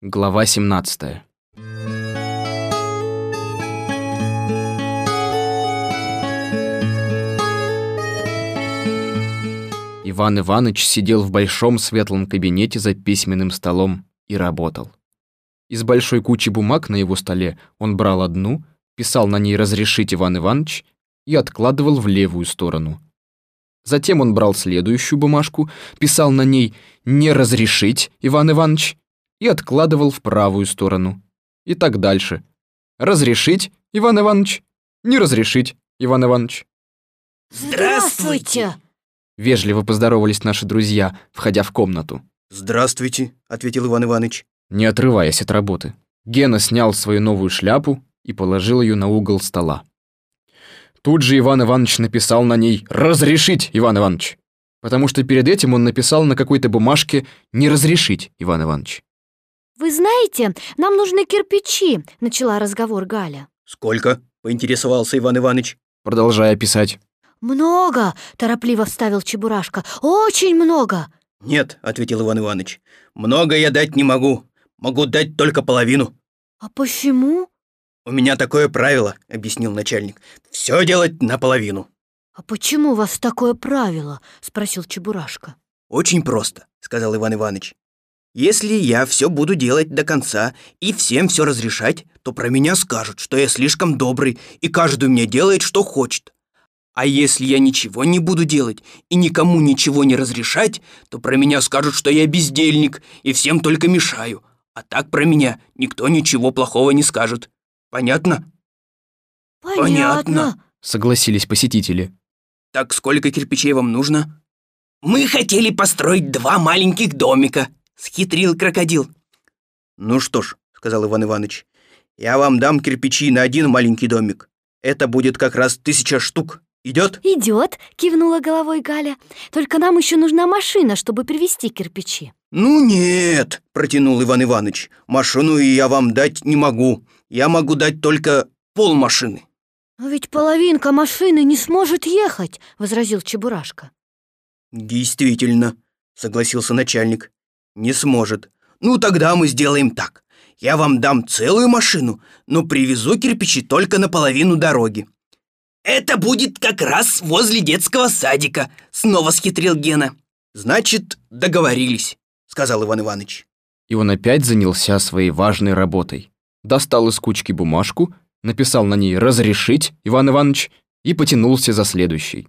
Глава 17. Иван Иванович сидел в большом светлом кабинете за письменным столом и работал. Из большой кучи бумаг на его столе он брал одну, писал на ней «Разрешить, Иван Иванович» и откладывал в левую сторону. Затем он брал следующую бумажку, писал на ней «Не разрешить, Иван Иванович» и откладывал в правую сторону. И так дальше. «Разрешить, Иван Иванович», «Не разрешить, Иван Иванович». Здравствуйте! Вежливо поздоровались наши друзья, входя в комнату. «Здравствуйте», — ответил Иван Иванович. не отрываясь от работы. Гена снял свою новую шляпу и положил ее на угол стола. Тут же Иван Иванович написал на ней «Разрешить, Иван Иванович!» Потому что перед этим он написал на какой-то бумажке «Не разрешить, Иван Иванович!» Вы знаете, нам нужны кирпичи, начала разговор Галя. «Сколько?» — поинтересовался Иван Иванович. Продолжая писать. Много, торопливо вставил Чебурашка. Очень много. «Нет», — ответил Иван Иванович. «Много я дать не могу. Могу дать только половину». А почему? «У меня такое правило», — объяснил начальник. «Все делать наполовину». А почему у вас такое правило? спросил Чебурашка. «Очень просто», — сказал Иван Иванович. «Если я все буду делать до конца и всем все разрешать, то про меня скажут, что я слишком добрый, и каждый мне делает, что хочет. А если я ничего не буду делать и никому ничего не разрешать, то про меня скажут, что я бездельник и всем только мешаю. А так про меня никто ничего плохого не скажет. Понятно? Понятно. Согласились посетители. Так сколько кирпичей вам нужно? Мы хотели построить два маленьких домика, схитрил крокодил. Ну что ж, сказал Иван Иванович, я вам дам кирпичи на один маленький домик. Это будет как раз тысяча штук. Идет? Идет, кивнула головой Галя. Только нам еще нужна машина, чтобы привезти кирпичи. Ну нет, протянул Иван Иванович. Машину я вам дать не могу. Я могу дать только полмашины. Но ведь половинка машины не сможет ехать, возразил Чебурашка. Действительно, согласился начальник. Не сможет. Ну тогда мы сделаем так. Я вам дам целую машину, но привезу кирпичи только на половину дороги. Это будет как раз возле детского садика, снова схитрил Гена. Значит, договорились, сказал Иван Иванович. И он опять занялся своей важной работой. Достал из кучки бумажку, написал на ней «Разрешить, Иван Иванович» и потянулся за следующей.